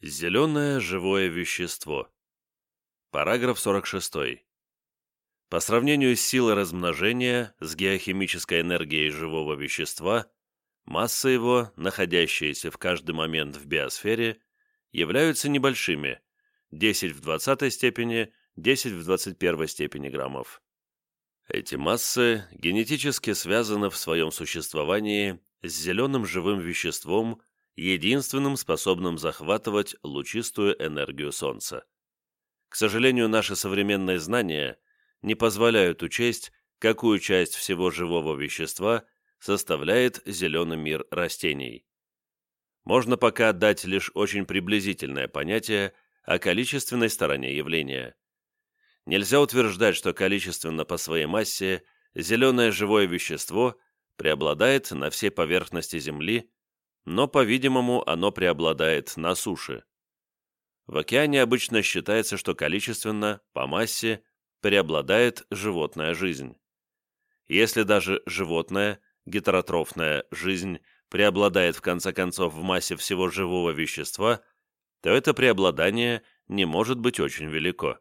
Зеленое живое вещество. Параграф 46. По сравнению с силой размножения с геохимической энергией живого вещества, масса его, находящаяся в каждый момент в биосфере, являются небольшими – 10 в 20 степени, 10 в 21 степени граммов. Эти массы генетически связаны в своем существовании с зеленым живым веществом единственным способным захватывать лучистую энергию Солнца. К сожалению, наши современные знания не позволяют учесть, какую часть всего живого вещества составляет зеленый мир растений. Можно пока дать лишь очень приблизительное понятие о количественной стороне явления. Нельзя утверждать, что количественно по своей массе зеленое живое вещество преобладает на всей поверхности Земли но, по-видимому, оно преобладает на суше. В океане обычно считается, что количественно, по массе, преобладает животная жизнь. Если даже животная, гетеротрофная жизнь преобладает в конце концов в массе всего живого вещества, то это преобладание не может быть очень велико.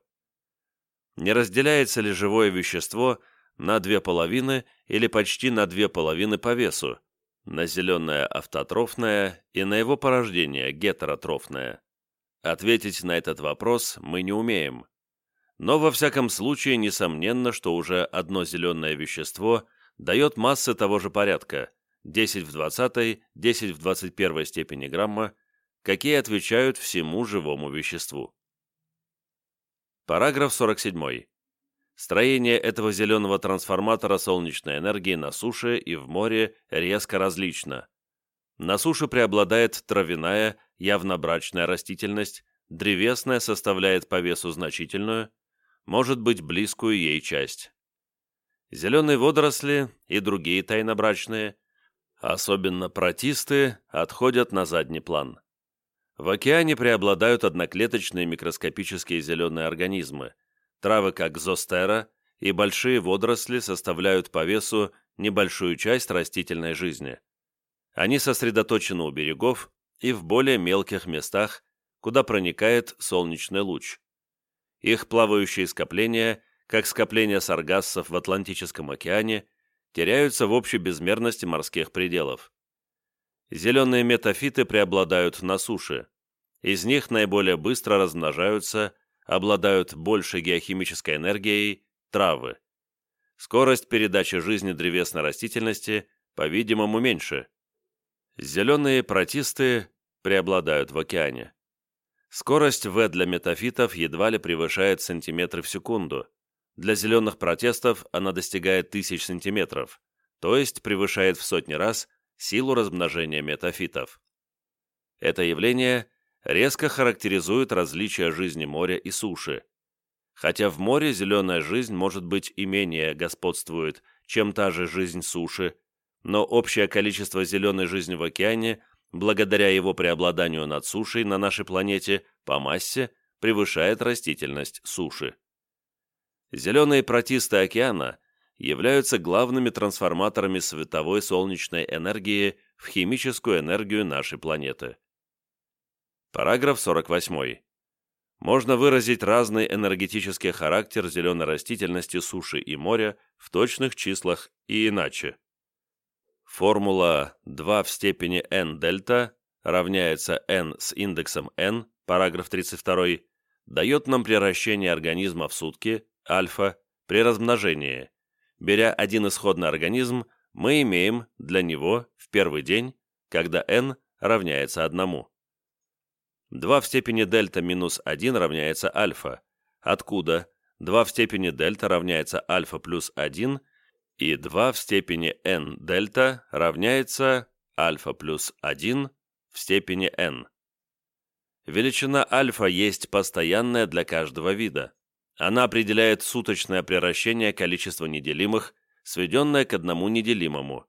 Не разделяется ли живое вещество на две половины или почти на две половины по весу, на зеленое автотрофное и на его порождение гетеротрофное. Ответить на этот вопрос мы не умеем. Но во всяком случае несомненно, что уже одно зеленое вещество дает массы того же порядка 10 в 20, 10 в 21 степени грамма, какие отвечают всему живому веществу. Параграф 47. Строение этого зеленого трансформатора солнечной энергии на суше и в море резко различно. На суше преобладает травяная, явно брачная растительность, древесная составляет по весу значительную, может быть близкую ей часть. Зеленые водоросли и другие тайнобрачные, особенно протисты, отходят на задний план. В океане преобладают одноклеточные микроскопические зеленые организмы – Травы как зостера и большие водоросли составляют по весу небольшую часть растительной жизни. Они сосредоточены у берегов и в более мелких местах, куда проникает солнечный луч. Их плавающие скопления, как скопления саргассов в Атлантическом океане, теряются в общей безмерности морских пределов. Зеленые метафиты преобладают на суше. Из них наиболее быстро размножаются обладают большей геохимической энергией травы. Скорость передачи жизни древесной растительности, по-видимому, меньше. Зеленые протисты преобладают в океане. Скорость В для метафитов едва ли превышает сантиметры в секунду. Для зеленых протестов она достигает тысяч сантиметров, то есть превышает в сотни раз силу размножения метафитов. Это явление резко характеризует различия жизни моря и суши. Хотя в море зеленая жизнь, может быть, и менее господствует, чем та же жизнь суши, но общее количество зеленой жизни в океане, благодаря его преобладанию над сушей на нашей планете по массе, превышает растительность суши. Зеленые протисты океана являются главными трансформаторами световой солнечной энергии в химическую энергию нашей планеты. Параграф 48. Можно выразить разный энергетический характер зеленой растительности суши и моря в точных числах и иначе. Формула 2 в степени n дельта равняется n с индексом n, параграф 32, дает нам приращение организма в сутки, альфа, при размножении. Беря один исходный организм, мы имеем для него в первый день, когда n равняется одному. 2 в степени дельта минус 1 равняется альфа, откуда 2 в степени дельта равняется альфа плюс 1, и 2 в степени n дельта равняется альфа плюс 1 в степени n. Величина альфа есть постоянная для каждого вида. Она определяет суточное превращение количества неделимых, сведенное к одному неделимому,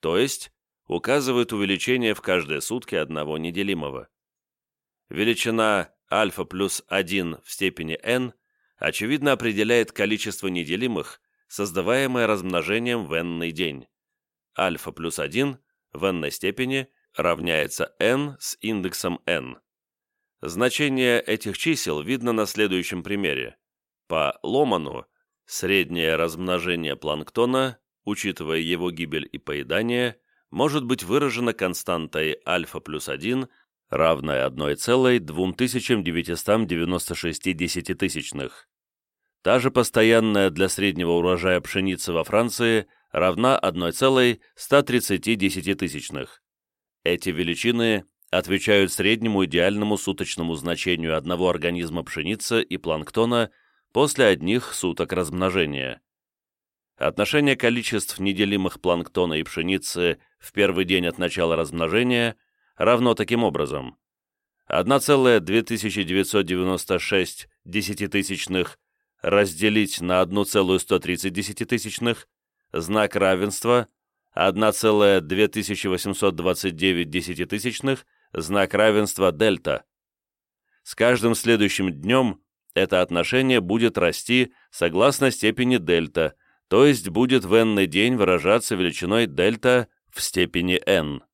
то есть указывает увеличение в каждые сутки одного неделимого величина альфа плюс 1 в степени n очевидно определяет количество неделимых, создаваемое размножением в n день. Альфа плюс 1 в n степени равняется n с индексом n. Значение этих чисел видно на следующем примере. По Ломану среднее размножение планктона, учитывая его гибель и поедание, может быть выражено константой альфа плюс 1, равной 1,2996 десятитысячных. Та же постоянная для среднего урожая пшеницы во Франции равна 1,130 десятитысячных. Эти величины отвечают среднему идеальному суточному значению одного организма пшеницы и планктона после одних суток размножения. Отношение количеств неделимых планктона и пшеницы в первый день от начала размножения равно таким образом. 1,2996 десятитысячных разделить на 1,130 десятитысячных, знак равенства 1,2829 десятитысячных, знак равенства дельта. С каждым следующим днем это отношение будет расти согласно степени дельта, то есть будет в n день выражаться величиной дельта в степени n.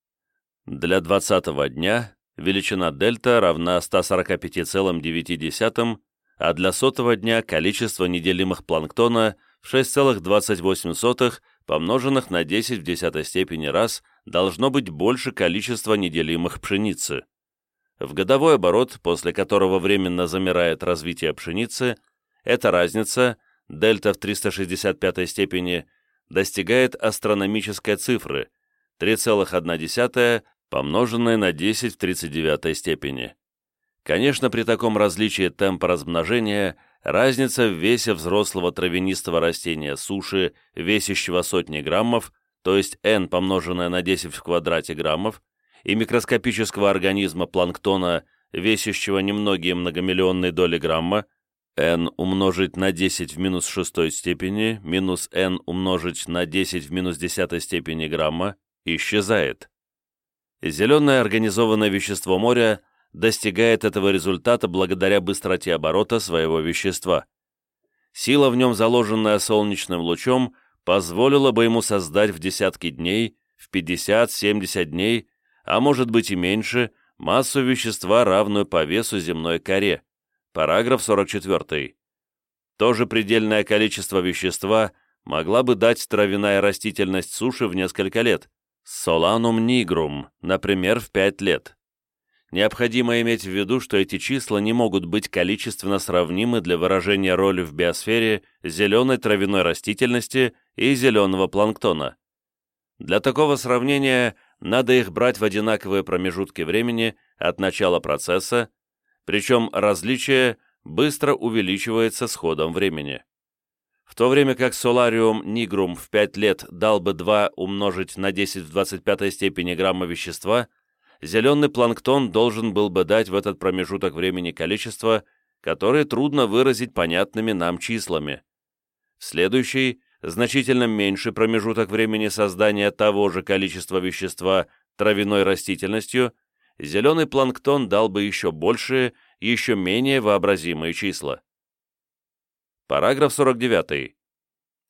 Для 20 дня величина дельта равна 145,9, а для сотого дня количество неделимых планктона в 6,28 помноженных на 10 в десятой степени раз должно быть больше количества неделимых пшеницы. В годовой оборот, после которого временно замирает развитие пшеницы, эта разница, дельта в 365 степени, достигает астрономической цифры 3,1 помноженное на 10 в 39 степени. Конечно, при таком различии темпа размножения разница в весе взрослого травянистого растения суши, весящего сотни граммов, то есть n помноженное на 10 в квадрате граммов, и микроскопического организма планктона, весящего немногие многомиллионные доли грамма, n умножить на 10 в минус шестой степени минус n умножить на 10 в минус десятой степени грамма, исчезает. Зеленое организованное вещество моря достигает этого результата благодаря быстроте оборота своего вещества. Сила в нем, заложенная солнечным лучом, позволила бы ему создать в десятки дней, в 50-70 дней, а может быть и меньше, массу вещества, равную по весу земной коре. Параграф 44. То же предельное количество вещества могла бы дать травяная растительность суши в несколько лет, Соланум нигрум, например, в 5 лет. Необходимо иметь в виду, что эти числа не могут быть количественно сравнимы для выражения роли в биосфере зеленой травяной растительности и зеленого планктона. Для такого сравнения надо их брать в одинаковые промежутки времени от начала процесса, причем различие быстро увеличивается с ходом времени. В то время как Solarium nigrum в 5 лет дал бы 2 умножить на 10 в 25 степени грамма вещества – зеленый планктон должен был бы дать в этот промежуток времени количество, которое трудно выразить понятными нам числами. В следующий, значительно меньший промежуток времени создания того же количества вещества травяной растительностью, зеленый планктон дал бы еще большие, еще менее вообразимые числа. Параграф 49.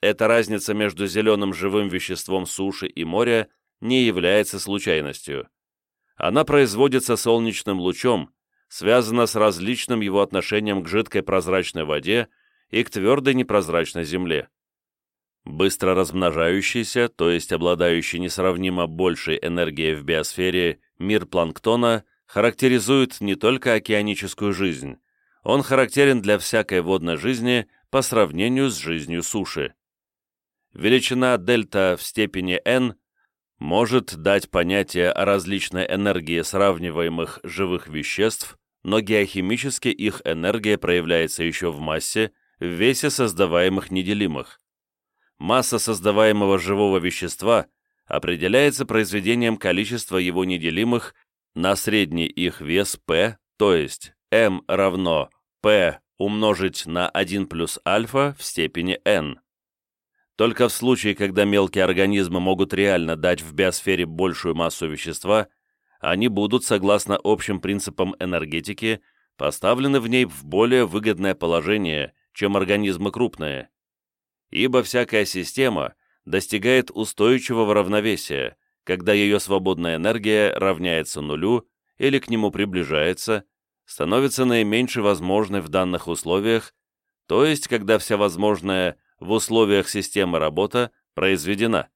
Эта разница между зеленым живым веществом суши и моря не является случайностью она производится солнечным лучом, связана с различным его отношением к жидкой прозрачной воде и к твердой непрозрачной земле. Быстро размножающийся, то есть обладающий несравнимо большей энергией в биосфере, мир планктона характеризует не только океаническую жизнь, он характерен для всякой водной жизни по сравнению с жизнью суши. Величина дельта в степени n может дать понятие о различной энергии сравниваемых живых веществ, но геохимически их энергия проявляется еще в массе, в весе создаваемых неделимых. Масса создаваемого живого вещества определяется произведением количества его неделимых на средний их вес P, то есть m равно P умножить на 1 плюс альфа в степени n. Только в случае, когда мелкие организмы могут реально дать в биосфере большую массу вещества, они будут, согласно общим принципам энергетики, поставлены в ней в более выгодное положение, чем организмы крупные. Ибо всякая система достигает устойчивого равновесия, когда ее свободная энергия равняется нулю или к нему приближается, становится наименьше возможной в данных условиях, то есть когда вся возможная в условиях системы работа произведена.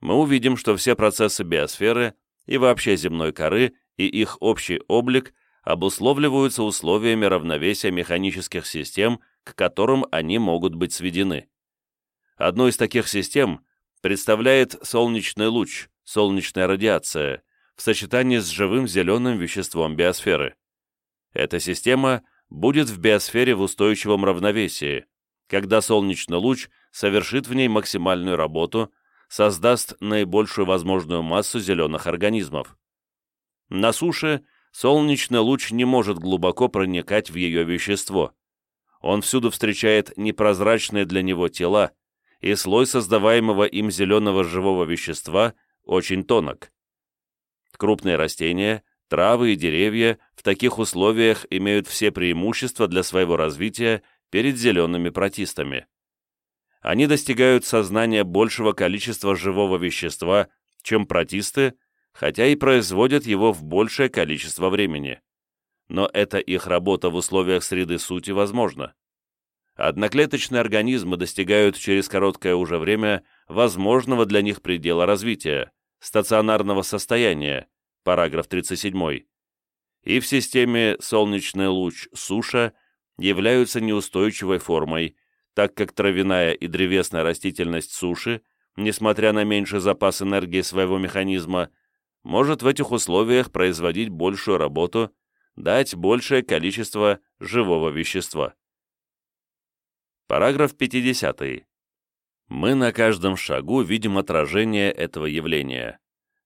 Мы увидим, что все процессы биосферы и вообще земной коры и их общий облик обусловливаются условиями равновесия механических систем, к которым они могут быть сведены. Одну из таких систем представляет солнечный луч, солнечная радиация, в сочетании с живым зеленым веществом биосферы. Эта система будет в биосфере в устойчивом равновесии, когда солнечный луч совершит в ней максимальную работу, создаст наибольшую возможную массу зеленых организмов. На суше солнечный луч не может глубоко проникать в ее вещество. Он всюду встречает непрозрачные для него тела, и слой создаваемого им зеленого живого вещества очень тонок. Крупные растения, травы и деревья в таких условиях имеют все преимущества для своего развития перед зелеными протистами. Они достигают сознания большего количества живого вещества, чем протисты, хотя и производят его в большее количество времени. Но это их работа в условиях среды сути возможна. Одноклеточные организмы достигают через короткое уже время возможного для них предела развития, стационарного состояния, параграф 37, и в системе солнечный луч суша являются неустойчивой формой, так как травяная и древесная растительность суши, несмотря на меньший запас энергии своего механизма, может в этих условиях производить большую работу, дать большее количество живого вещества. Параграф 50. Мы на каждом шагу видим отражение этого явления.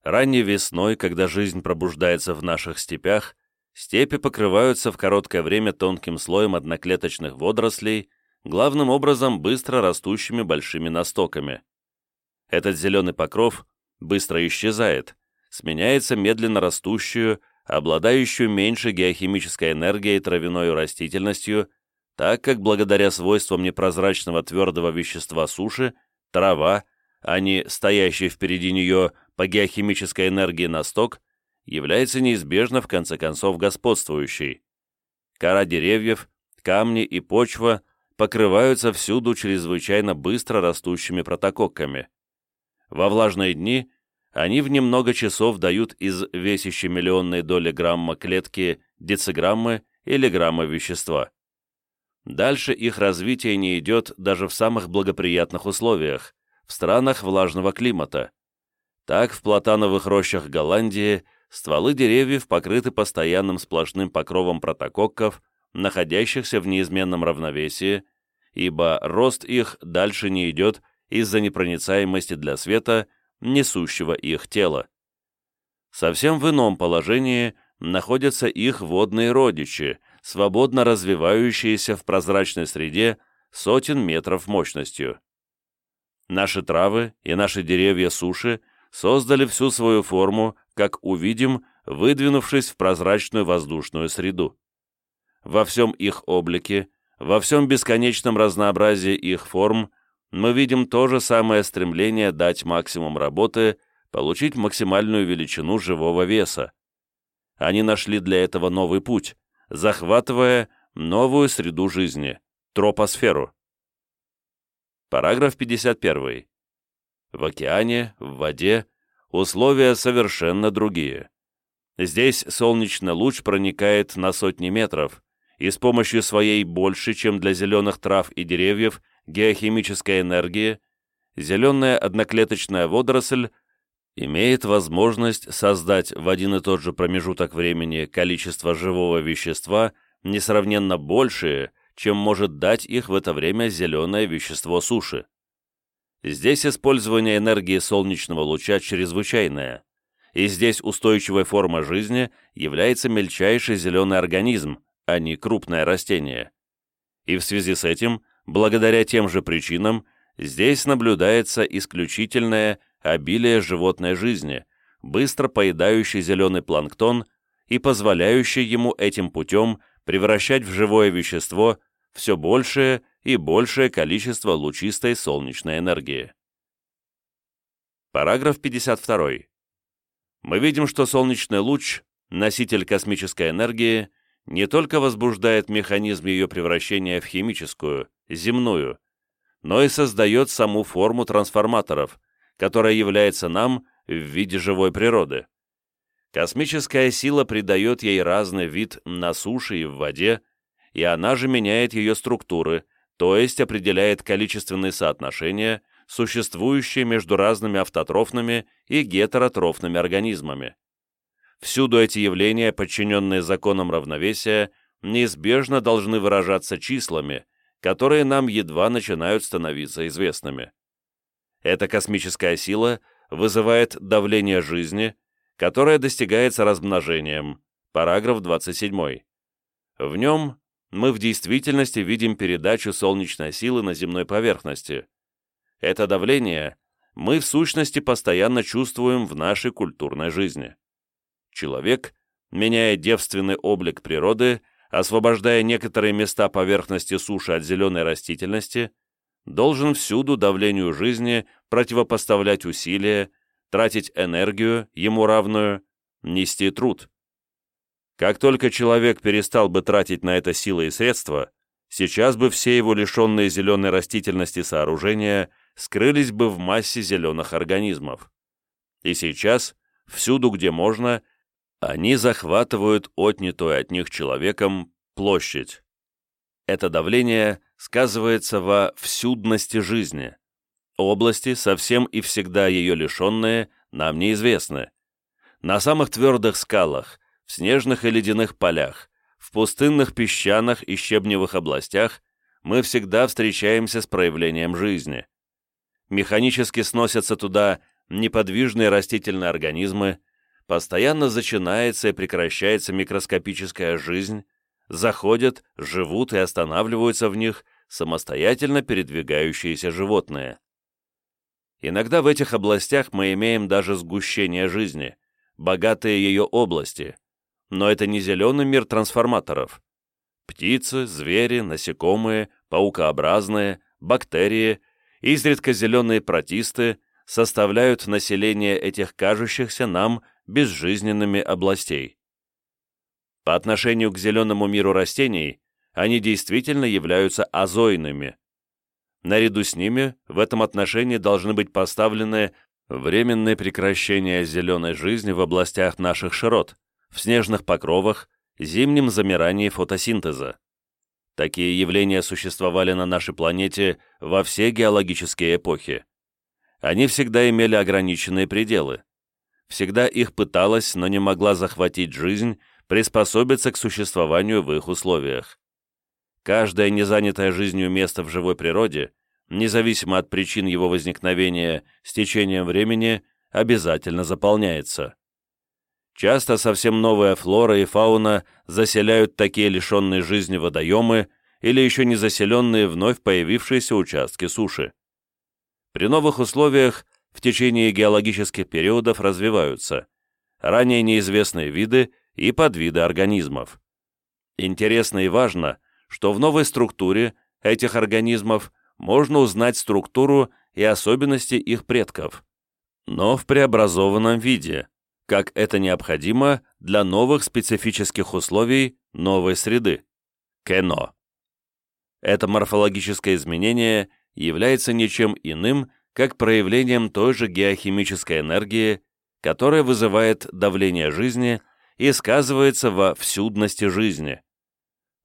Ранней весной, когда жизнь пробуждается в наших степях, степи покрываются в короткое время тонким слоем одноклеточных водорослей, главным образом быстро растущими большими настоками. Этот зеленый покров быстро исчезает, сменяется медленно растущую, обладающую меньшей геохимической энергией травяной растительностью, так как благодаря свойствам непрозрачного твердого вещества суши, трава, а не стоящий впереди нее по геохимической энергии на сток является неизбежно в конце концов господствующей. Кора деревьев, камни и почва покрываются всюду чрезвычайно быстро растущими протококками. Во влажные дни они в немного часов дают из весящей миллионной доли грамма клетки дециграммы или грамма вещества. Дальше их развитие не идет даже в самых благоприятных условиях, в странах влажного климата. Так, в платановых рощах Голландии стволы деревьев покрыты постоянным сплошным покровом протококков, находящихся в неизменном равновесии, ибо рост их дальше не идет из-за непроницаемости для света, несущего их тела. Совсем в ином положении находятся их водные родичи, свободно развивающиеся в прозрачной среде сотен метров мощностью. Наши травы и наши деревья суши создали всю свою форму, как увидим, выдвинувшись в прозрачную воздушную среду. Во всем их облике, во всем бесконечном разнообразии их форм мы видим то же самое стремление дать максимум работы, получить максимальную величину живого веса. Они нашли для этого новый путь, захватывая новую среду жизни – тропосферу. Параграф 51. В океане, в воде условия совершенно другие. Здесь солнечный луч проникает на сотни метров, и с помощью своей больше, чем для зеленых трав и деревьев, геохимической энергии, зеленая одноклеточная водоросль имеет возможность создать в один и тот же промежуток времени количество живого вещества несравненно большее, чем может дать их в это время зеленое вещество суши. Здесь использование энергии солнечного луча чрезвычайное, и здесь устойчивой формой жизни является мельчайший зеленый организм, а не крупное растение. И в связи с этим, благодаря тем же причинам, здесь наблюдается исключительное обилие животной жизни, быстро поедающий зеленый планктон и позволяющий ему этим путем превращать в живое вещество все большее и большее количество лучистой солнечной энергии. Параграф 52. Мы видим, что солнечный луч, носитель космической энергии, не только возбуждает механизм ее превращения в химическую, земную, но и создает саму форму трансформаторов, которая является нам в виде живой природы. Космическая сила придает ей разный вид на суше и в воде, и она же меняет ее структуры, то есть определяет количественные соотношения, существующие между разными автотрофными и гетеротрофными организмами. Всюду эти явления, подчиненные законам равновесия, неизбежно должны выражаться числами, которые нам едва начинают становиться известными. Эта космическая сила вызывает давление жизни, которое достигается размножением, параграф 27. В нем мы в действительности видим передачу солнечной силы на земной поверхности. Это давление мы в сущности постоянно чувствуем в нашей культурной жизни. Человек, меняя девственный облик природы, освобождая некоторые места поверхности суши от зеленой растительности, должен всюду давлению жизни противопоставлять усилия, тратить энергию, ему равную, нести труд. Как только человек перестал бы тратить на это силы и средства, сейчас бы все его лишенные зеленой растительности сооружения скрылись бы в массе зеленых организмов. И сейчас, всюду, где можно, они захватывают отнятую от них человеком площадь. Это давление сказывается во всюдности жизни. Области, совсем и всегда ее лишенные, нам неизвестны. На самых твердых скалах, в снежных и ледяных полях, в пустынных песчаных и щебневых областях мы всегда встречаемся с проявлением жизни. Механически сносятся туда неподвижные растительные организмы, постоянно зачинается и прекращается микроскопическая жизнь, заходят, живут и останавливаются в них самостоятельно передвигающиеся животные. Иногда в этих областях мы имеем даже сгущение жизни, богатые ее области, но это не зеленый мир трансформаторов. Птицы, звери, насекомые, паукообразные, бактерии, изредка зеленые протисты составляют население этих кажущихся нам безжизненными областей. По отношению к зеленому миру растений они действительно являются азойными. Наряду с ними в этом отношении должны быть поставлены временное прекращение зеленой жизни в областях наших широт, в снежных покровах, зимнем замирании фотосинтеза. Такие явления существовали на нашей планете во все геологические эпохи. Они всегда имели ограниченные пределы всегда их пыталась, но не могла захватить жизнь, приспособиться к существованию в их условиях. Каждое незанятое жизнью место в живой природе, независимо от причин его возникновения с течением времени, обязательно заполняется. Часто совсем новая флора и фауна заселяют такие лишенные жизни водоемы или еще не заселенные вновь появившиеся участки суши. При новых условиях в течение геологических периодов развиваются ранее неизвестные виды и подвиды организмов. Интересно и важно, что в новой структуре этих организмов можно узнать структуру и особенности их предков, но в преобразованном виде, как это необходимо для новых специфических условий новой среды – кено. Это морфологическое изменение является ничем иным, как проявлением той же геохимической энергии, которая вызывает давление жизни и сказывается во всюдности жизни.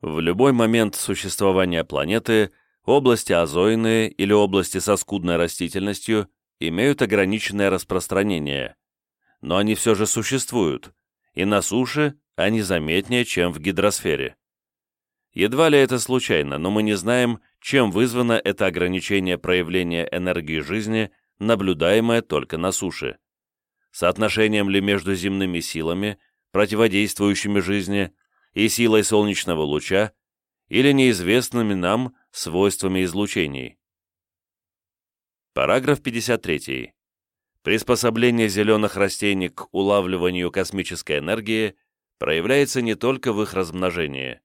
В любой момент существования планеты области озойные или области со скудной растительностью имеют ограниченное распространение, но они все же существуют, и на суше они заметнее, чем в гидросфере. Едва ли это случайно, но мы не знаем, чем вызвано это ограничение проявления энергии жизни, наблюдаемое только на суше. Соотношением ли между земными силами, противодействующими жизни, и силой солнечного луча, или неизвестными нам свойствами излучений. Параграф 53. Приспособление зеленых растений к улавливанию космической энергии проявляется не только в их размножении.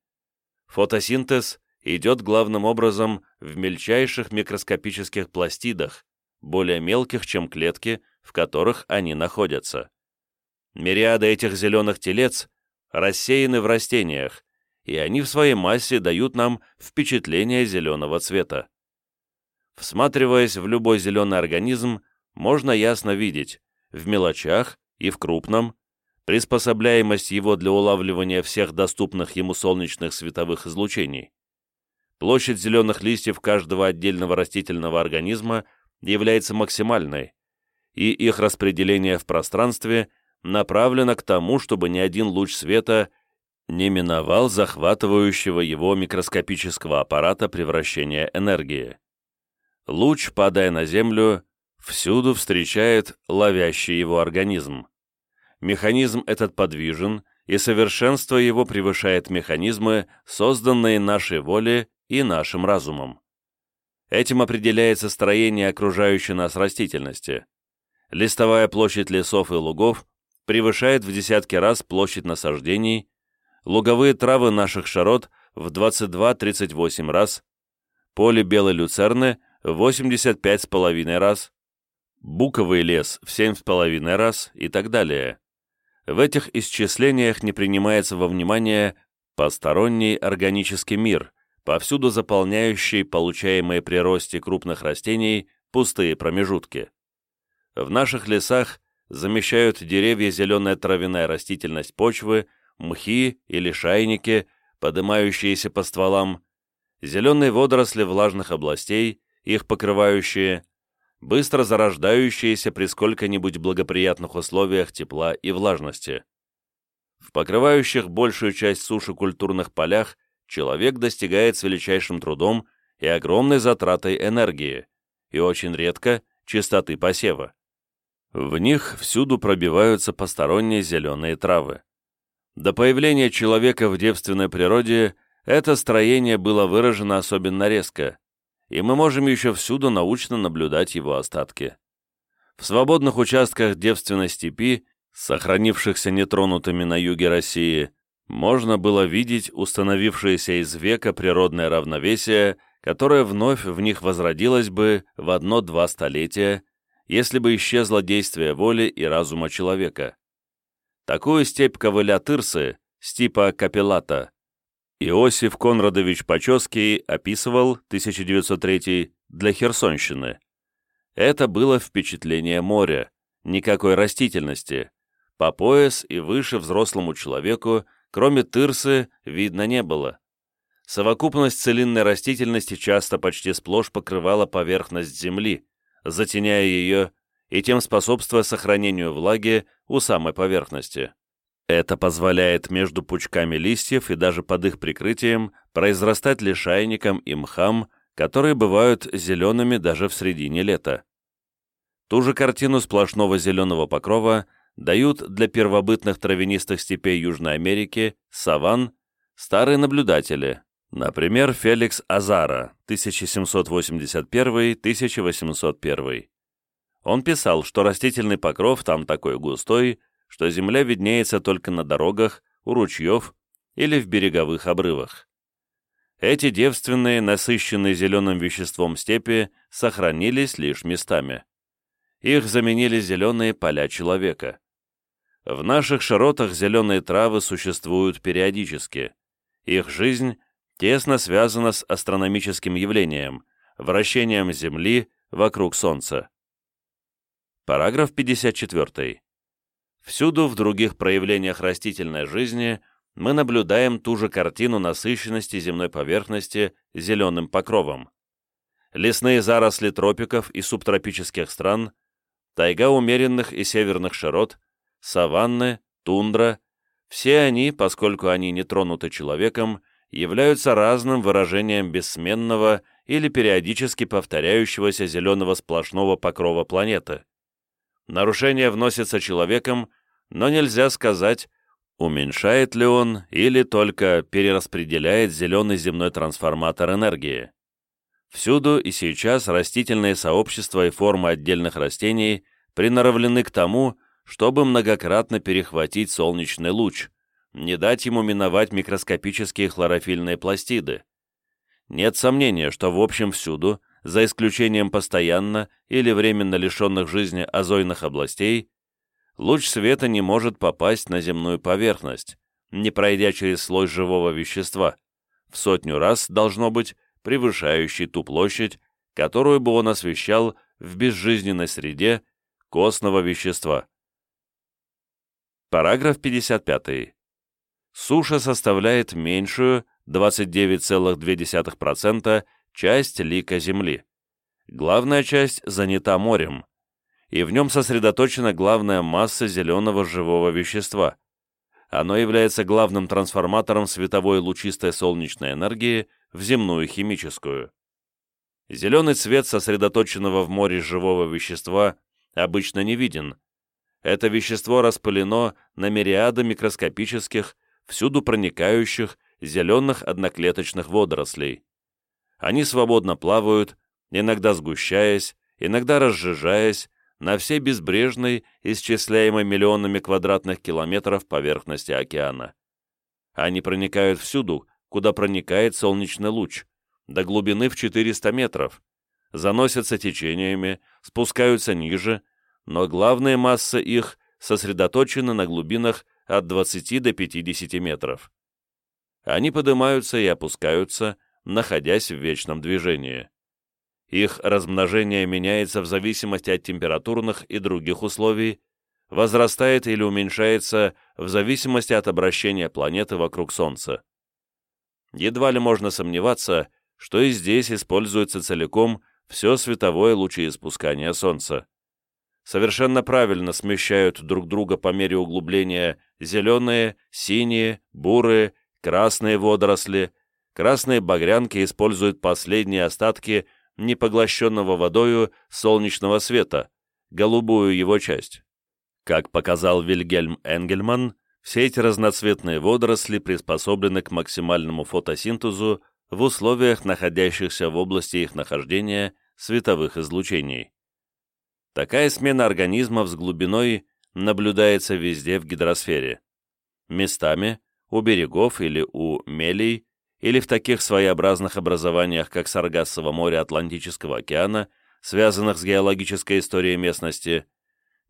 Фотосинтез идет главным образом в мельчайших микроскопических пластидах, более мелких, чем клетки, в которых они находятся. Мириады этих зеленых телец рассеяны в растениях, и они в своей массе дают нам впечатление зеленого цвета. Всматриваясь в любой зеленый организм, можно ясно видеть, в мелочах и в крупном, приспособляемость его для улавливания всех доступных ему солнечных световых излучений. Площадь зеленых листьев каждого отдельного растительного организма является максимальной, и их распределение в пространстве направлено к тому, чтобы ни один луч света не миновал захватывающего его микроскопического аппарата превращения энергии. Луч, падая на Землю, всюду встречает ловящий его организм. Механизм этот подвижен, и совершенство его превышает механизмы, созданные нашей волей и нашим разумом. Этим определяется строение окружающей нас растительности. Листовая площадь лесов и лугов превышает в десятки раз площадь насаждений, луговые травы наших широт в 22-38 раз, поле белой люцерны в 85,5 раз, буковый лес в 7,5 раз и так далее. В этих исчислениях не принимается во внимание посторонний органический мир, повсюду заполняющий получаемые при росте крупных растений пустые промежутки. В наших лесах замещают деревья зеленая травяная растительность почвы, мхи или шайники, поднимающиеся по стволам, зеленые водоросли влажных областей, их покрывающие, быстро зарождающиеся при сколько-нибудь благоприятных условиях тепла и влажности. В покрывающих большую часть суши культурных полях человек достигает с величайшим трудом и огромной затратой энергии, и очень редко чистоты посева. В них всюду пробиваются посторонние зеленые травы. До появления человека в девственной природе это строение было выражено особенно резко, и мы можем еще всюду научно наблюдать его остатки. В свободных участках девственной степи, сохранившихся нетронутыми на юге России, можно было видеть установившееся из века природное равновесие, которое вновь в них возродилось бы в одно-два столетия, если бы исчезло действие воли и разума человека. Такую степь ковыля-тырсы, стипа капеллата, Иосиф Конрадович Поческий описывал 1903 для Херсонщины. Это было впечатление моря, никакой растительности. По пояс и выше взрослому человеку, кроме тырсы, видно не было. Совокупность целинной растительности часто почти сплошь покрывала поверхность земли, затеняя ее и тем способствуя сохранению влаги у самой поверхности. Это позволяет между пучками листьев и даже под их прикрытием произрастать лишайникам и мхам, которые бывают зелеными даже в середине лета. Ту же картину сплошного зеленого покрова дают для первобытных травянистых степей Южной Америки, саван, старые наблюдатели, например, Феликс Азара, 1781-1801. Он писал, что растительный покров там такой густой, что земля виднеется только на дорогах, у ручьев или в береговых обрывах. Эти девственные, насыщенные зеленым веществом степи сохранились лишь местами. Их заменили зеленые поля человека. В наших широтах зеленые травы существуют периодически. Их жизнь тесно связана с астрономическим явлением, вращением Земли вокруг Солнца. Параграф 54. Всюду в других проявлениях растительной жизни мы наблюдаем ту же картину насыщенности земной поверхности зеленым покровом. Лесные заросли тропиков и субтропических стран, тайга умеренных и северных широт, саванны, тундра – все они, поскольку они не тронуты человеком, являются разным выражением бессменного или периодически повторяющегося зеленого сплошного покрова планеты. Нарушение вносится человеком но нельзя сказать, уменьшает ли он или только перераспределяет зеленый земной трансформатор энергии. Всюду и сейчас растительные сообщества и формы отдельных растений приноровлены к тому, чтобы многократно перехватить солнечный луч, не дать ему миновать микроскопические хлорофильные пластиды. Нет сомнения, что в общем всюду, за исключением постоянно или временно лишенных жизни озойных областей, луч света не может попасть на земную поверхность, не пройдя через слой живого вещества, в сотню раз, должно быть, превышающий ту площадь, которую бы он освещал в безжизненной среде костного вещества. Параграф 55. Суша составляет меньшую, 29,2%, часть лика Земли. Главная часть занята морем, и в нем сосредоточена главная масса зеленого живого вещества. Оно является главным трансформатором световой лучистой солнечной энергии в земную химическую. Зеленый цвет сосредоточенного в море живого вещества обычно не виден. Это вещество распылено на мириады микроскопических, всюду проникающих, зеленых одноклеточных водорослей. Они свободно плавают, иногда сгущаясь, иногда разжижаясь, на всей безбрежной, исчисляемой миллионами квадратных километров поверхности океана. Они проникают всюду, куда проникает солнечный луч, до глубины в 400 метров, заносятся течениями, спускаются ниже, но главная масса их сосредоточена на глубинах от 20 до 50 метров. Они поднимаются и опускаются, находясь в вечном движении. Их размножение меняется в зависимости от температурных и других условий, возрастает или уменьшается в зависимости от обращения планеты вокруг Солнца. Едва ли можно сомневаться, что и здесь используется целиком все световое лучеиспускание Солнца. Совершенно правильно смещают друг друга по мере углубления зеленые, синие, бурые, красные водоросли, красные багрянки используют последние остатки непоглощенного водою солнечного света, голубую его часть. Как показал Вильгельм Энгельман, все эти разноцветные водоросли приспособлены к максимальному фотосинтезу в условиях, находящихся в области их нахождения световых излучений. Такая смена организмов с глубиной наблюдается везде в гидросфере. Местами, у берегов или у мелей, или в таких своеобразных образованиях, как Саргассово море Атлантического океана, связанных с геологической историей местности,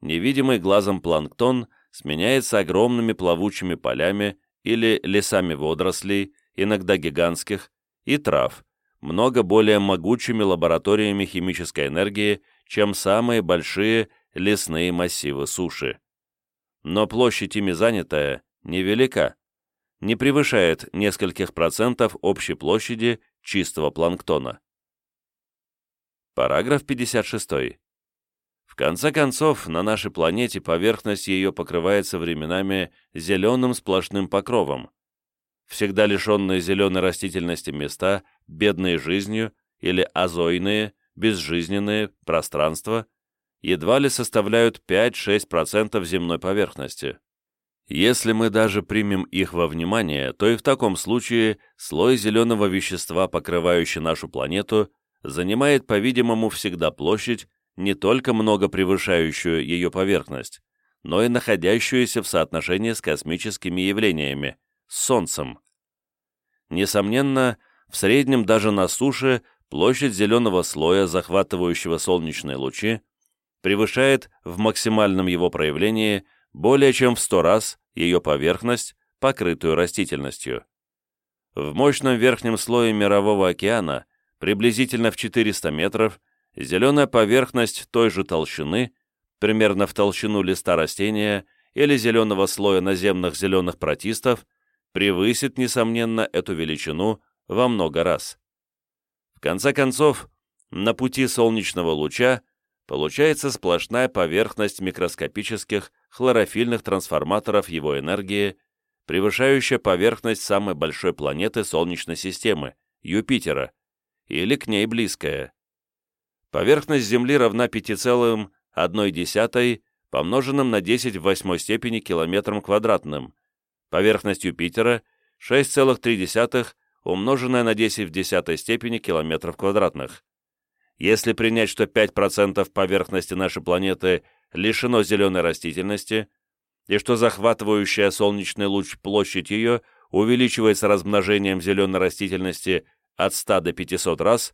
невидимый глазом планктон сменяется огромными плавучими полями или лесами водорослей, иногда гигантских, и трав, много более могучими лабораториями химической энергии, чем самые большие лесные массивы суши. Но площадь ими занятая невелика, не превышает нескольких процентов общей площади чистого планктона. Параграф 56 конце концов, на нашей планете поверхность ее покрывается временами зеленым сплошным покровом. Всегда лишенные зеленой растительности места, бедные жизнью, или азойные, безжизненные пространства, едва ли составляют 5-6% земной поверхности. Если мы даже примем их во внимание, то и в таком случае слой зеленого вещества, покрывающий нашу планету, занимает, по-видимому, всегда площадь, не только много превышающую ее поверхность, но и находящуюся в соотношении с космическими явлениями, с Солнцем. Несомненно, в среднем даже на суше площадь зеленого слоя, захватывающего солнечные лучи, превышает в максимальном его проявлении более чем в сто раз ее поверхность, покрытую растительностью. В мощном верхнем слое Мирового океана, приблизительно в 400 метров, Зеленая поверхность той же толщины, примерно в толщину листа растения или зеленого слоя наземных зеленых протистов, превысит, несомненно, эту величину во много раз. В конце концов, на пути солнечного луча получается сплошная поверхность микроскопических хлорофильных трансформаторов его энергии, превышающая поверхность самой большой планеты Солнечной системы, Юпитера, или к ней близкая. Поверхность Земли равна 5,1 помноженным на 10 в восьмой степени километрам квадратным. Поверхность Юпитера 6,3 умноженная на 10 в десятой степени километров квадратных. Если принять, что 5% поверхности нашей планеты лишено зеленой растительности, и что захватывающая солнечный луч площадь ее увеличивается размножением зеленой растительности от 100 до 500 раз,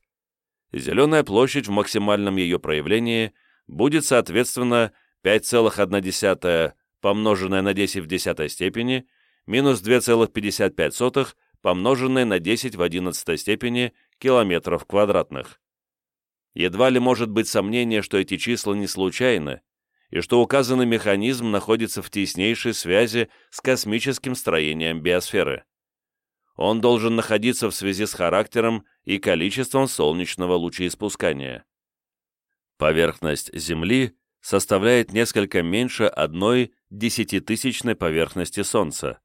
зеленая площадь в максимальном ее проявлении будет, соответственно, 5,1 помноженное на 10 в десятой степени минус 2,55 помноженное на 10 в 11 степени километров квадратных. Едва ли может быть сомнение, что эти числа не случайны, и что указанный механизм находится в теснейшей связи с космическим строением биосферы. Он должен находиться в связи с характером и количеством солнечного лучеиспускания. Поверхность Земли составляет несколько меньше одной десятитысячной поверхности Солнца.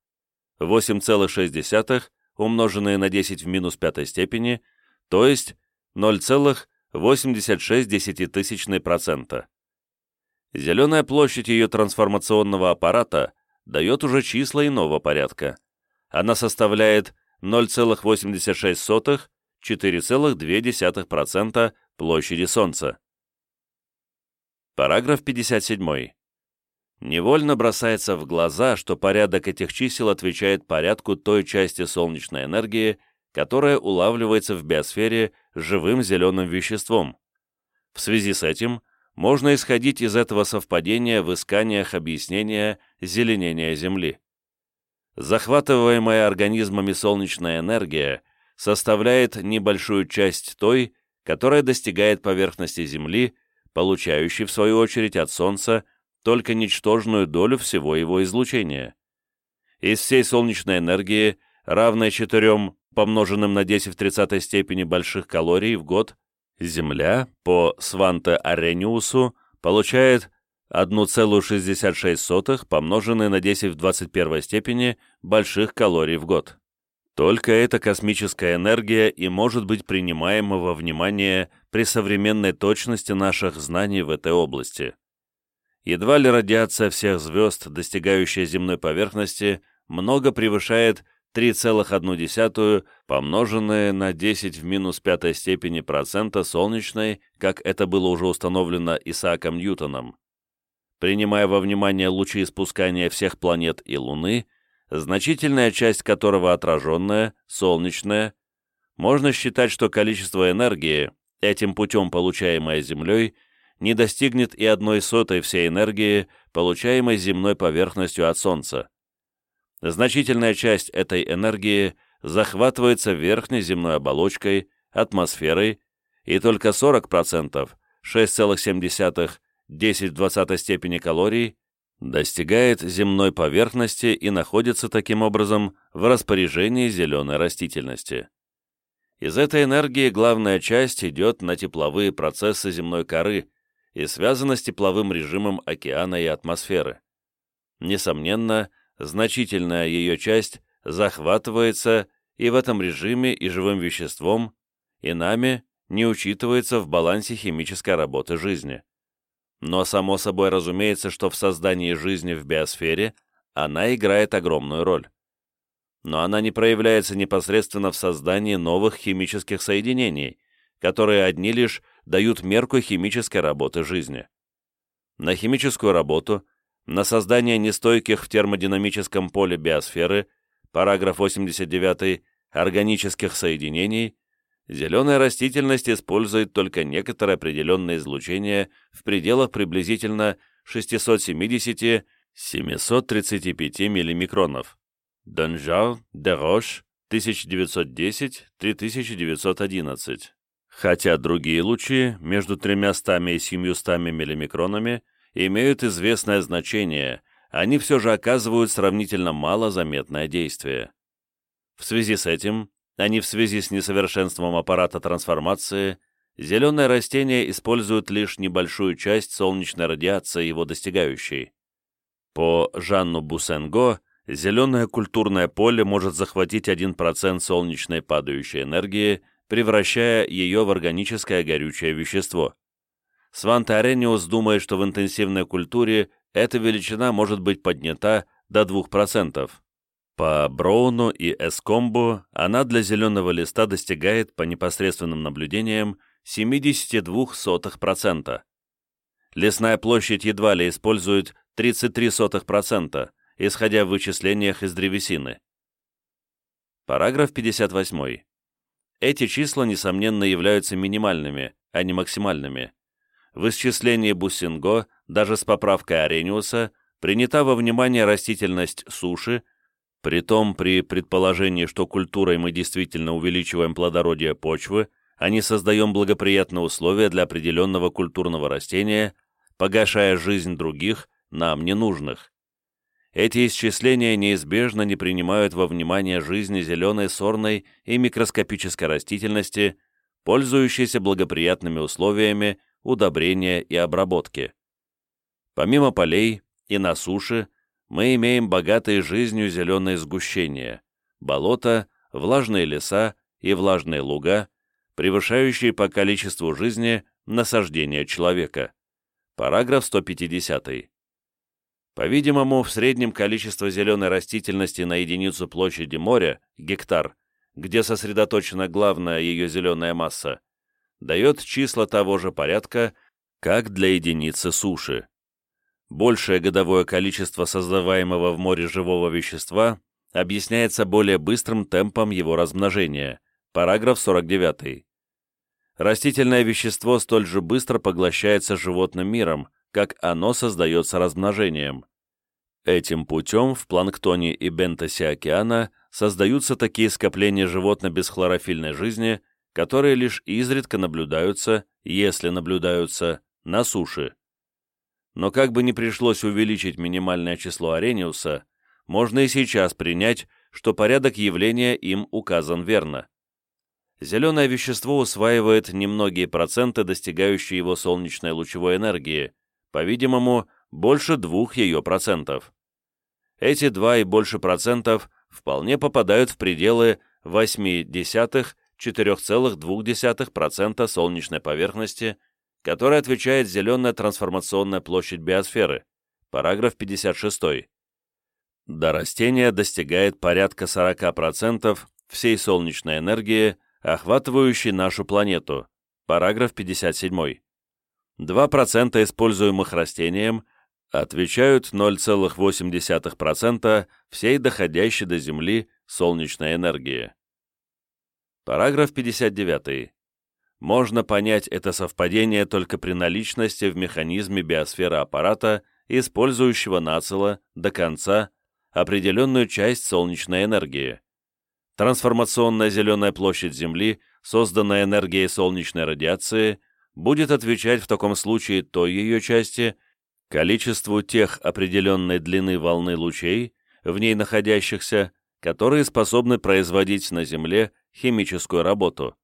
8,6 умноженное на 10 в минус пятой степени, то есть 0,86%. Зеленая площадь ее трансформационного аппарата дает уже числа иного порядка. Она составляет 0,86 4,2% площади Солнца. Параграф 57. Невольно бросается в глаза, что порядок этих чисел отвечает порядку той части солнечной энергии, которая улавливается в биосфере живым зеленым веществом. В связи с этим можно исходить из этого совпадения в исканиях объяснения зеленения Земли. Захватываемая организмами солнечная энергия составляет небольшую часть той, которая достигает поверхности Земли, получающей в свою очередь от Солнца только ничтожную долю всего его излучения. Из всей солнечной энергии, равной 4 помноженным на 10 в 30 степени больших калорий в год, Земля по Сванте Арениусу получает 1,66 помноженное на 10 в 21 степени больших калорий в год. Только эта космическая энергия и может быть принимаема во внимание при современной точности наших знаний в этой области едва ли радиация всех звезд, достигающая земной поверхности, много превышает 3,1 помноженное на 10 в минус пятой степени процента солнечной, как это было уже установлено Исааком Ньютоном. Принимая во внимание лучи испускания всех планет и Луны, значительная часть которого отраженная, солнечная, можно считать, что количество энергии, этим путем получаемое Землей, не достигнет и одной сотой всей энергии, получаемой земной поверхностью от Солнца. Значительная часть этой энергии захватывается верхней земной оболочкой, атмосферой, и только 40%, 6,7, 10 в 20 степени калорий, достигает земной поверхности и находится таким образом в распоряжении зеленой растительности. Из этой энергии главная часть идет на тепловые процессы земной коры, и связана с тепловым режимом океана и атмосферы. Несомненно, значительная ее часть захватывается и в этом режиме и живым веществом, и нами не учитывается в балансе химической работы жизни. Но само собой разумеется, что в создании жизни в биосфере она играет огромную роль. Но она не проявляется непосредственно в создании новых химических соединений, которые одни лишь дают мерку химической работы жизни. На химическую работу, на создание нестойких в термодинамическом поле биосферы, параграф 89, органических соединений, зеленая растительность использует только некоторое определенное излучение в пределах приблизительно 670-735 миллимикронов. Донжал, Дерош, 1910-3911 хотя другие лучи между 300 и 700 миллимикронами имеют известное значение, они все же оказывают сравнительно мало заметное действие. В связи с этим, а не в связи с несовершенством аппарата трансформации, зеленое растение использует лишь небольшую часть солнечной радиации его достигающей. По Жанну Бусенго, зеленое культурное поле может захватить 1% солнечной падающей энергии превращая ее в органическое горючее вещество. Сванте Арениус думает, что в интенсивной культуре эта величина может быть поднята до 2%. По Броуну и Эскомбу она для зеленого листа достигает, по непосредственным наблюдениям, 72%. Лесная площадь едва ли использует 33%, исходя в вычислениях из древесины. Параграф 58. Эти числа, несомненно, являются минимальными, а не максимальными. В исчислении Буссинго, даже с поправкой Арениуса, принята во внимание растительность суши, Притом, при предположении, что культурой мы действительно увеличиваем плодородие почвы, а не создаем благоприятные условия для определенного культурного растения, погашая жизнь других, нам ненужных. Эти исчисления неизбежно не принимают во внимание жизни зеленой сорной и микроскопической растительности, пользующейся благоприятными условиями удобрения и обработки. Помимо полей и на суше мы имеем богатые жизнью зеленые сгущения, болота, влажные леса и влажные луга, превышающие по количеству жизни насаждения человека. Параграф 150. По-видимому, в среднем количество зеленой растительности на единицу площади моря, гектар, где сосредоточена главная ее зеленая масса, дает числа того же порядка, как для единицы суши. Большее годовое количество создаваемого в море живого вещества объясняется более быстрым темпом его размножения. Параграф 49. Растительное вещество столь же быстро поглощается животным миром, как оно создается размножением. Этим путем в планктоне и бентосе океана создаются такие скопления животно-бесхлорофильной жизни, которые лишь изредка наблюдаются, если наблюдаются, на суше. Но как бы ни пришлось увеличить минимальное число Арениуса, можно и сейчас принять, что порядок явления им указан верно. Зеленое вещество усваивает немногие проценты, достигающие его солнечной лучевой энергии, по-видимому, больше двух ее процентов. Эти два и больше процентов вполне попадают в пределы 0,8 4,2% солнечной поверхности, которая отвечает зеленая трансформационная площадь биосферы, параграф 56. До растения достигает порядка 40% всей солнечной энергии, охватывающей нашу планету, параграф 57. 2% используемых растением отвечают 0,8% всей доходящей до Земли солнечной энергии. Параграф 59. Можно понять это совпадение только при наличности в механизме биосферы аппарата, использующего нацело до конца определенную часть солнечной энергии. Трансформационная зеленая площадь Земли, созданная энергией солнечной радиации, будет отвечать в таком случае той ее части, количеству тех определенной длины волны лучей, в ней находящихся, которые способны производить на Земле химическую работу.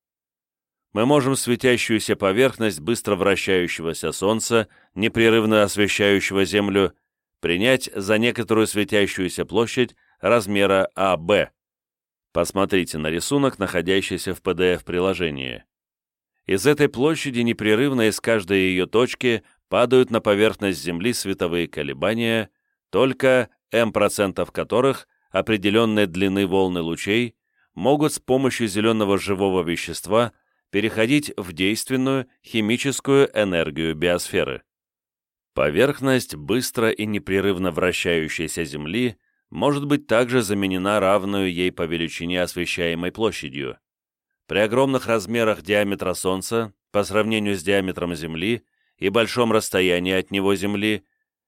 Мы можем светящуюся поверхность быстро вращающегося Солнца, непрерывно освещающего Землю, принять за некоторую светящуюся площадь размера АБ. Посмотрите на рисунок, находящийся в PDF-приложении. Из этой площади непрерывно из каждой ее точки падают на поверхность Земли световые колебания, только m% которых определенной длины волны лучей могут с помощью зеленого живого вещества переходить в действенную химическую энергию биосферы. Поверхность быстро и непрерывно вращающейся Земли может быть также заменена равную ей по величине освещаемой площадью. При огромных размерах диаметра Солнца по сравнению с диаметром Земли и большом расстоянии от него Земли,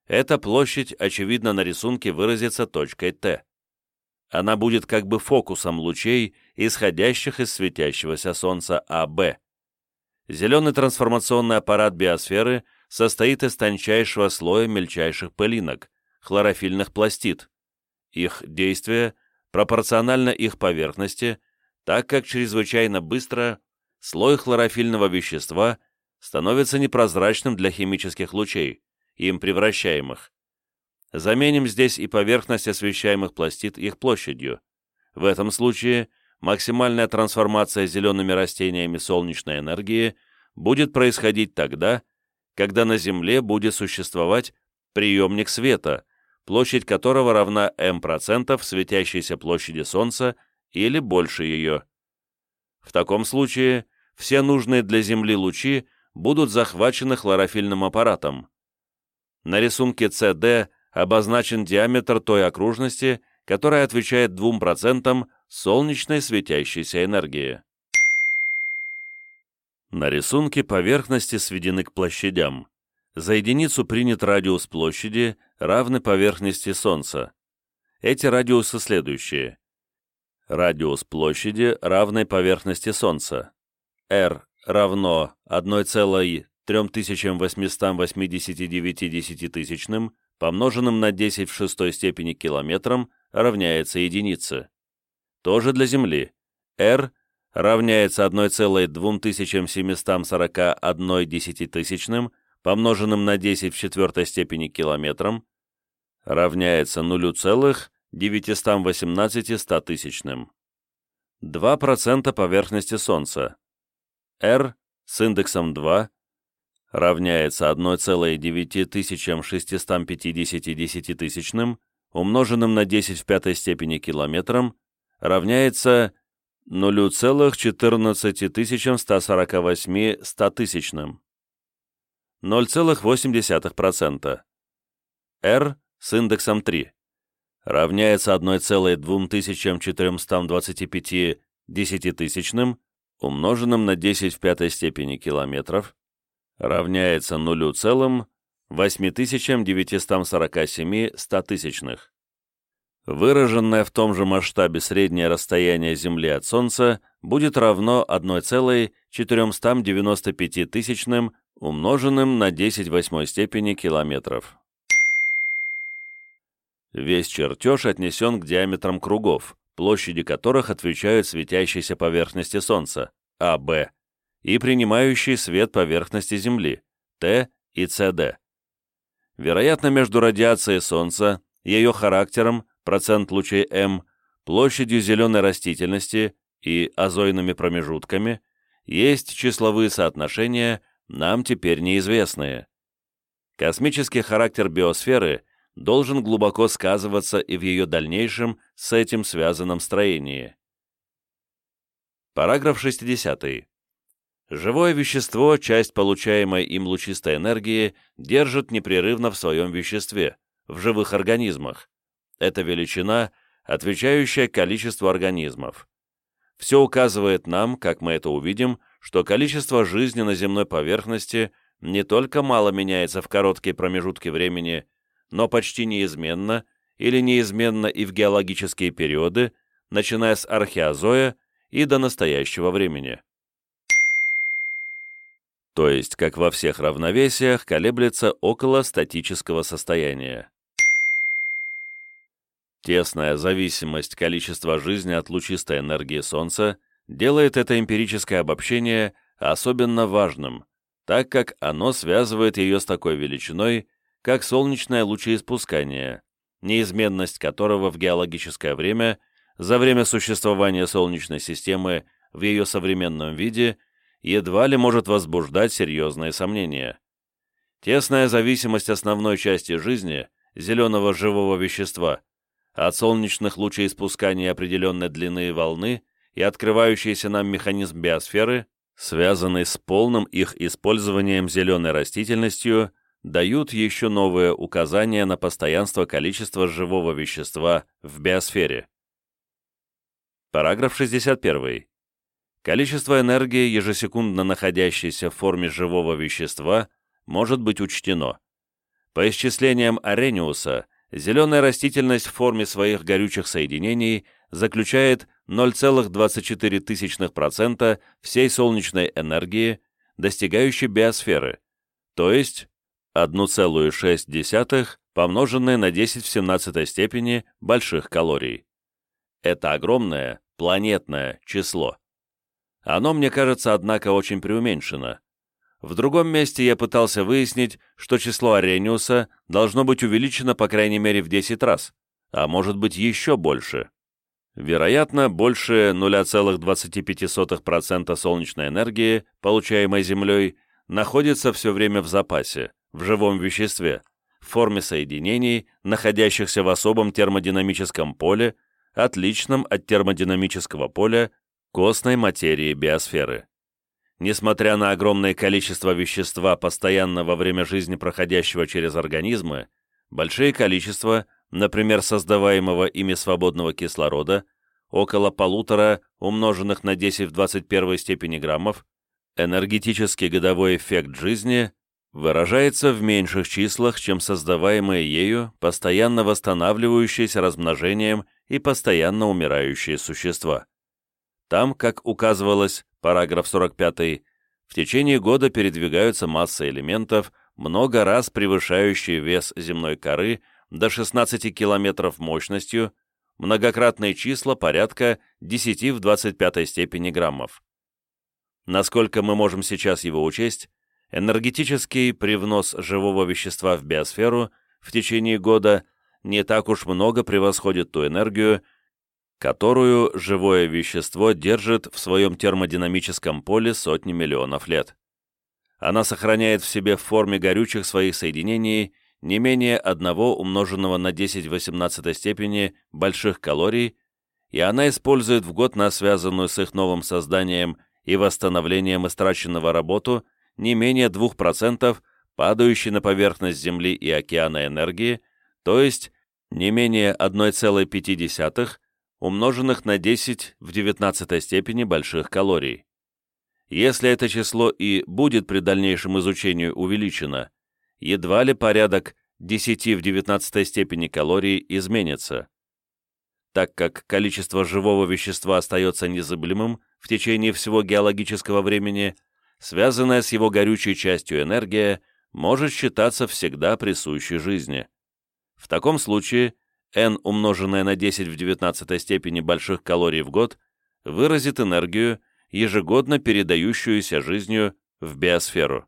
эта площадь, очевидно, на рисунке выразится точкой Т она будет как бы фокусом лучей, исходящих из светящегося Солнца АБ. Зеленый трансформационный аппарат биосферы состоит из тончайшего слоя мельчайших пылинок, хлорофильных пластид. Их действие пропорционально их поверхности, так как чрезвычайно быстро слой хлорофильного вещества становится непрозрачным для химических лучей, им превращаемых. Заменим здесь и поверхность освещаемых пластид их площадью. В этом случае максимальная трансформация зелеными растениями солнечной энергии будет происходить тогда, когда на Земле будет существовать приемник света, площадь которого равна m% светящейся площади Солнца или больше ее. В таком случае все нужные для Земли лучи будут захвачены хлорофильным аппаратом. На рисунке CD обозначен диаметр той окружности, которая отвечает 2% солнечной светящейся энергии. На рисунке поверхности сведены к площадям. За единицу принят радиус площади, равный поверхности Солнца. эти радиусы следующие. Радиус площади, равной поверхности Солнца. R равно 1,3889 десятитысячным, помноженным на 10 в шестой степени километром, равняется единице. Тоже для Земли. R равняется 1,2741 десятитысячным, помноженным на 10 в четвертой степени километром, равняется 0,918 стотысячным. 2% поверхности Солнца. R с индексом 2 равняется 1,9650 десятитысячным, умноженным на 10 в пятой степени километром, равняется 0,14148 стотысячным. 0,8%. R с индексом 3 равняется 1,2425 десятитысячным, умноженным на 10 в пятой степени километров, равняется 0,8947 стотысячных. Выраженное в том же масштабе среднее расстояние Земли от Солнца будет равно 1,495 тысячным, умноженным на 10 восьмой степени километров. Весь чертеж отнесен к диаметрам кругов, площади которых отвечают светящейся поверхности Солнца, АБ, и принимающей свет поверхности Земли, Т и СД. Вероятно, между радиацией Солнца, ее характером, процент лучей М, площадью зеленой растительности и озойными промежутками есть числовые соотношения, нам теперь неизвестные. Космический характер биосферы должен глубоко сказываться и в ее дальнейшем с этим связанном строении. Параграф 60. Живое вещество, часть получаемой им лучистой энергии, держит непрерывно в своем веществе, в живых организмах. Это величина, отвечающая количеству организмов. Все указывает нам, как мы это увидим, что количество жизни на земной поверхности не только мало меняется в короткие промежутки времени, но почти неизменно или неизменно и в геологические периоды, начиная с археозоя и до настоящего времени. То есть, как во всех равновесиях, колеблется около статического состояния. Тесная зависимость количества жизни от лучистой энергии Солнца делает это эмпирическое обобщение особенно важным, так как оно связывает ее с такой величиной, как солнечное лучеиспускание, неизменность которого в геологическое время, за время существования Солнечной системы в ее современном виде, едва ли может возбуждать серьезные сомнения. Тесная зависимость основной части жизни, зеленого живого вещества, от солнечных лучеиспусканий определенной длины волны и открывающийся нам механизм биосферы, связанный с полным их использованием зеленой растительностью, дают еще новые указания на постоянство количества живого вещества в биосфере. Параграф 61. Количество энергии, ежесекундно находящейся в форме живого вещества, может быть учтено. По исчислениям Арениуса, зеленая растительность в форме своих горючих соединений заключает 0,24% всей солнечной энергии, достигающей биосферы, то есть 1,6 помноженное на 10 в 17 степени больших калорий. Это огромное планетное число. Оно, мне кажется, однако, очень преуменьшено. В другом месте я пытался выяснить, что число Арениуса должно быть увеличено по крайней мере в 10 раз, а может быть еще больше. Вероятно, больше 0,25% солнечной энергии, получаемой Землей, находится все время в запасе, в живом веществе, в форме соединений, находящихся в особом термодинамическом поле, отличном от термодинамического поля костной материи биосферы. Несмотря на огромное количество вещества, постоянно во время жизни проходящего через организмы, большие количества, например, создаваемого ими свободного кислорода, около полутора умноженных на 10 в 21 степени граммов, энергетический годовой эффект жизни выражается в меньших числах, чем создаваемые ею постоянно восстанавливающиеся размножением и постоянно умирающие существа. Там, как указывалось, параграф 45, в течение года передвигаются массы элементов, много раз превышающие вес земной коры до 16 километров мощностью, многократные числа порядка 10 в 25 степени граммов. Насколько мы можем сейчас его учесть, энергетический привнос живого вещества в биосферу в течение года не так уж много превосходит ту энергию, которую живое вещество держит в своем термодинамическом поле сотни миллионов лет. Она сохраняет в себе в форме горючих своих соединений не менее одного умноженного на 10 в 18 степени больших калорий, и она использует в год на связанную с их новым созданием и восстановлением истраченного работу не менее 2% падающей на поверхность Земли и океана энергии, то есть не менее 1,5 умноженных на 10 в 19 степени больших калорий. Если это число и будет при дальнейшем изучении увеличено, едва ли порядок 10 в 19 степени калорий изменится. Так как количество живого вещества остается незыблемым в течение всего геологического времени, связанная с его горючей частью энергия может считаться всегда присущей жизни. В таком случае n умноженное на 10 в 19 степени больших калорий в год выразит энергию, ежегодно передающуюся жизнью в биосферу.